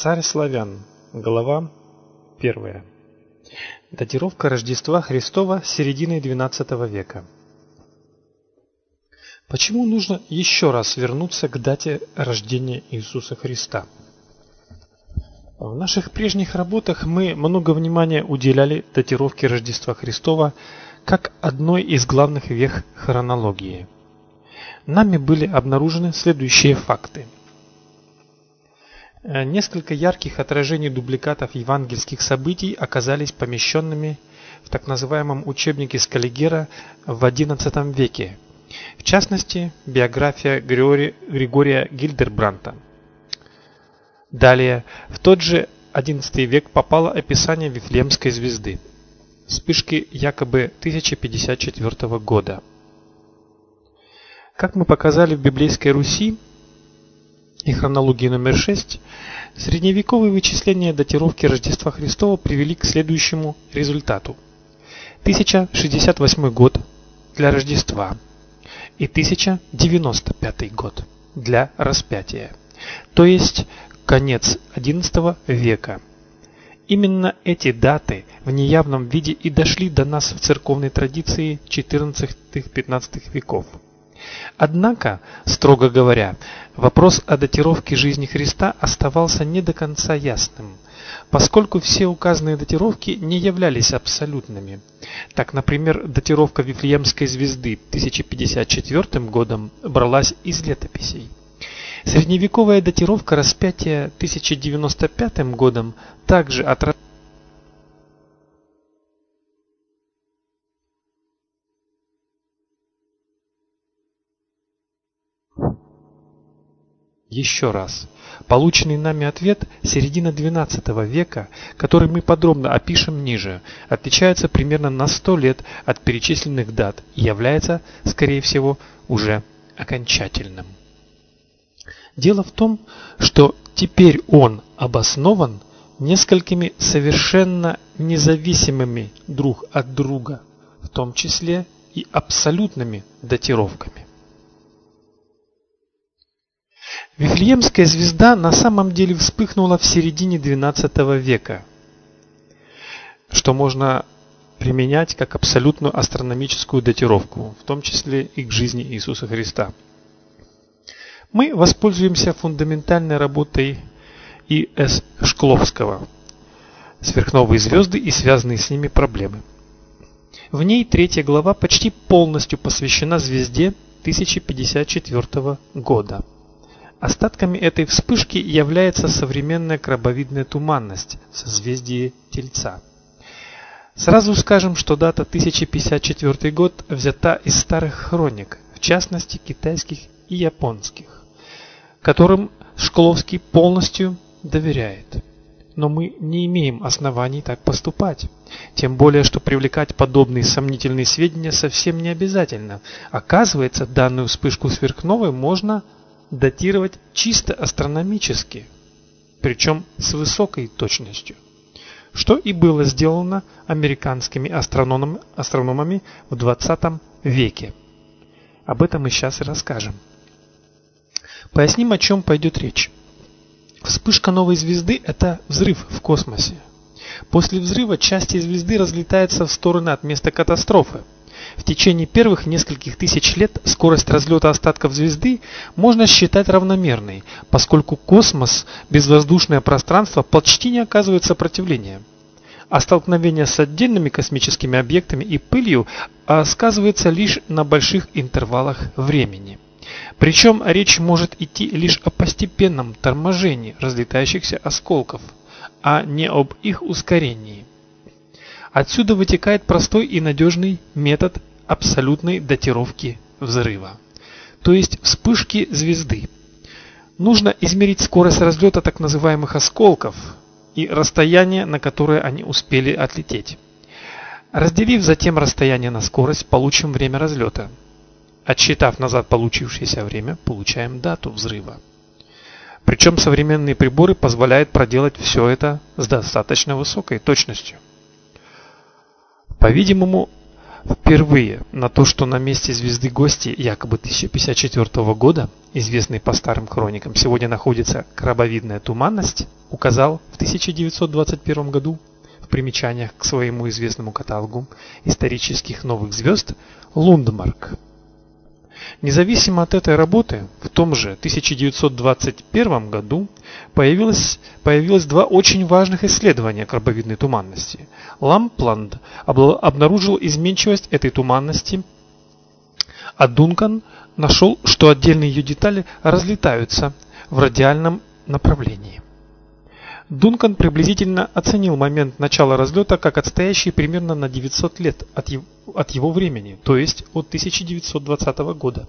Царь славян. Глава 1. Датировка Рождества Христова середины XII века. Почему нужно еще раз вернуться к дате рождения Иисуса Христа? В наших прежних работах мы много внимания уделяли датировке Рождества Христова как одной из главных вех хронологии. Нами были обнаружены следующие факты – несколько ярких отражений дубликатов евангельских событий оказались помещенными в так называемом учебнике Скаллигера в XI веке. В частности, биография Григория, Григория Гильдербранта. Далее, в тот же XI век попало описание Вифлеемской звезды, вспышки якобы 1054 года. Как мы показали в библейской Руси, и хронологии номер 6, средневековые вычисления датировки Рождества Христова привели к следующему результату. 1068 год для Рождества и 1095 год для распятия, то есть конец XI века. Именно эти даты в неявном виде и дошли до нас в церковной традиции XIV-XV веков. Однако, строго говоря, вопрос о датировке жизни Христа оставался не до конца ясным, поскольку все указанные датировки не являлись абсолютными. Так, например, датировка Вифлеемской звезды 1054 годом бралась из летописей. Средневековая датировка распятия 1095 годом также отражала Еще раз. Полученный нами ответ середина XII века, который мы подробно опишем ниже, отличается примерно на 100 лет от перечисленных дат и является, скорее всего, уже окончательным. Дело в том, что теперь он обоснован несколькими совершенно независимыми друг от друга, в том числе и абсолютными датировками. Вифлеемская звезда на самом деле вспыхнула в середине XII века, что можно применять как абсолютную астрономическую датировку, в том числе и к жизни Иисуса Христа. Мы воспользуемся фундаментальной работой И.С. Шкловского «Сверхновые звезды и связанные с ними проблемы». В ней третья глава почти полностью посвящена звезде 1054 года. Остатками этой вспышки является современная крабовидная туманность в созвездии Тельца. Сразу скажем, что дата 1054 год взята из старых хроник, в частности китайских и японских, которым Шкловский полностью доверяет. Но мы не имеем оснований так поступать. Тем более, что привлекать подобные сомнительные сведения совсем не обязательно. Оказывается, данную вспышку сверхновой можно датировать чисто астрономически, причем с высокой точностью, что и было сделано американскими астрономами, астрономами в 20 веке. Об этом мы сейчас и расскажем. Поясним, о чем пойдет речь. Вспышка новой звезды – это взрыв в космосе. После взрыва части звезды разлетаются в стороны от места катастрофы – в течение первых нескольких тысяч лет скорость разлета остатков звезды можно считать равномерной, поскольку космос, безвоздушное пространство почти не оказывает сопротивления. А столкновение с отдельными космическими объектами и пылью сказывается лишь на больших интервалах времени. Причем речь может идти лишь о постепенном торможении разлетающихся осколков, а не об их ускорении. Отсюда вытекает простой и надежный метод абсолютной датировки взрыва, то есть вспышки звезды. Нужно измерить скорость разлета так называемых осколков и расстояние, на которое они успели отлететь. Разделив затем расстояние на скорость, получим время разлета. Отсчитав назад получившееся время, получаем дату взрыва. Причем современные приборы позволяют проделать все это с достаточно высокой точностью. По-видимому, Впервые на то, что на месте звезды гости якобы 1054 года, известной по старым хроникам, сегодня находится крабовидная туманность, указал в 1921 году в примечаниях к своему известному каталогу исторических новых звезд Лундмарк. Независимо от этой работы, в том же 1921 году появилось, появилось два очень важных исследования крабовидной туманности. Лампланд обнаружил изменчивость этой туманности, а Дункан нашел, что отдельные ее детали разлетаются в радиальном направлении. Дункан приблизительно оценил момент начала разлета как отстоящий примерно на 900 лет от его, от его времени, то есть от 1920 года,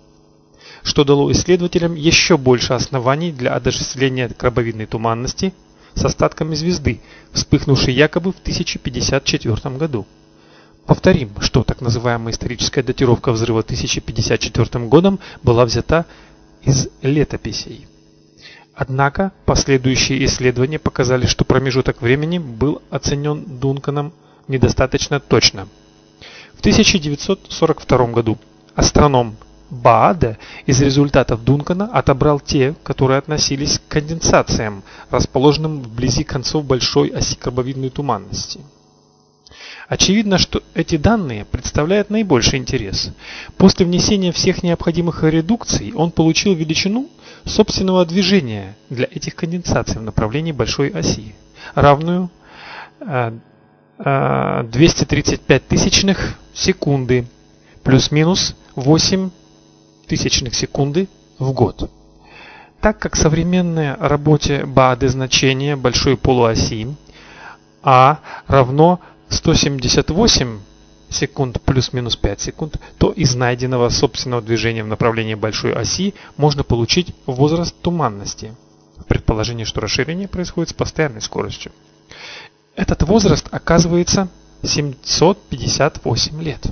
что дало исследователям еще больше оснований для отождествления крабовидной туманности с остатками звезды, вспыхнувшей якобы в 1054 году. Повторим, что так называемая историческая датировка взрыва 1054 годом была взята из летописей. Однако последующие исследования показали, что промежуток времени был оценен Дунканом недостаточно точно. В 1942 году астроном Бааде из результатов Дункана отобрал те, которые относились к конденсациям, расположенным вблизи концов большой оси крабовидной туманности. Очевидно, что эти данные представляют наибольший интерес. После внесения всех необходимых редукций он получил величину собственного движения для этих конденсаций в направлении большой оси, равную 235 э, э, тысячных секунды плюс-минус 8 тысячных секунды в год. Так как современное работе БАДы значение большой полуоси А равно 178 секунд плюс-минус 5 секунд, то из найденного собственного движения в направлении большой оси можно получить возраст туманности. В предположении, что расширение происходит с постоянной скоростью. Этот возраст оказывается 758 лет.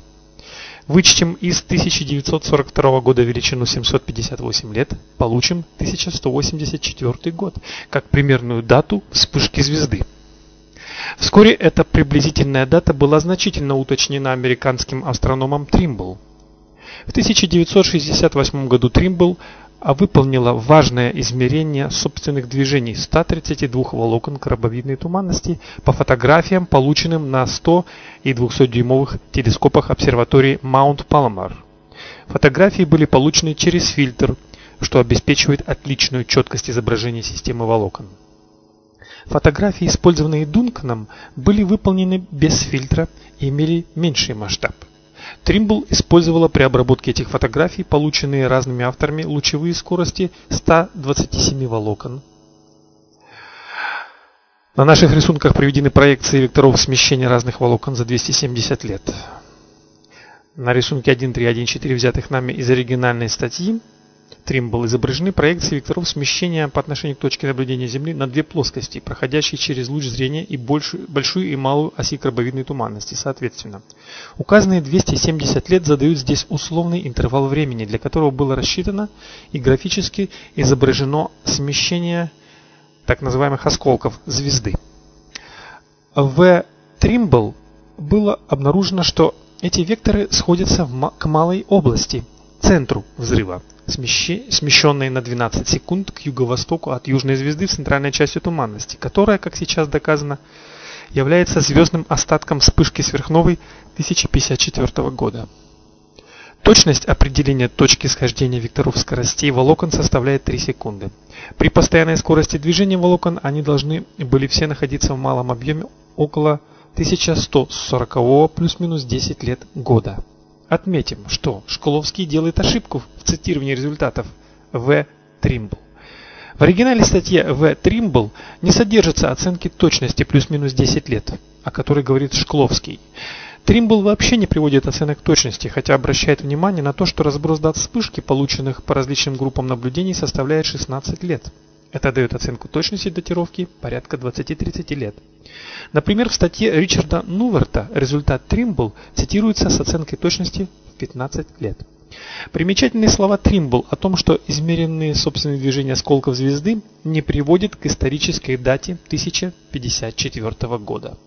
Вычтем из 1942 года величину 758 лет, получим 1184 год, как примерную дату вспышки звезды. Вскоре эта приблизительная дата была значительно уточнена американским астрономом Тримбл. В 1968 году Тримбл выполнила важное измерение собственных движений 132 волокон крабовидной туманности по фотографиям, полученным на 100 и 200-дюймовых телескопах обсерватории Маунт Паломар. Фотографии были получены через фильтр, что обеспечивает отличную четкость изображения системы волокон. Фотографии, использованные Дунканом, были выполнены без фильтра и имели меньший масштаб. Тримбл использовала при обработке этих фотографий полученные разными авторами лучевые скорости 127 волокон. На наших рисунках приведены проекции векторов смещения разных волокон за 270 лет. На рисунке 1.3.1.4, взятых нами из оригинальной статьи, Тримбл изображены проекции векторов смещения по отношению к точке наблюдения Земли на две плоскости, проходящие через луч зрения и большую, большую и малую оси крабовидной туманности, соответственно. Указанные 270 лет задают здесь условный интервал времени, для которого было рассчитано и графически изображено смещение так называемых осколков звезды. В Тримбл было обнаружено, что эти векторы сходятся к малой области, центру взрыва смещенной на 12 секунд к юго-востоку от южной звезды в центральной части туманности, которая, как сейчас доказано, является звездным остатком вспышки сверхновой 1054 года. Точность определения точки схождения векторов скоростей волокон составляет 3 секунды. При постоянной скорости движения волокон они должны были все находиться в малом объеме около 1140 плюс-минус 10 лет года. Отметим, что Шкловский делает ошибку в цитировании результатов В. Тримбл. В оригинале статьи В. Тримбл не содержится оценки точности плюс-минус 10 лет, о которой говорит Шкловский. Тримбл вообще не приводит оценок точности, хотя обращает внимание на то, что разброс дат вспышки, полученных по различным группам наблюдений, составляет 16 лет. Это дает оценку точности датировки порядка 20-30 лет. Например, в статье Ричарда Нуверта результат Тримбл цитируется с оценкой точности в 15 лет. Примечательные слова Тримбл о том, что измеренные собственные движения осколков звезды не приводят к исторической дате 1054 года.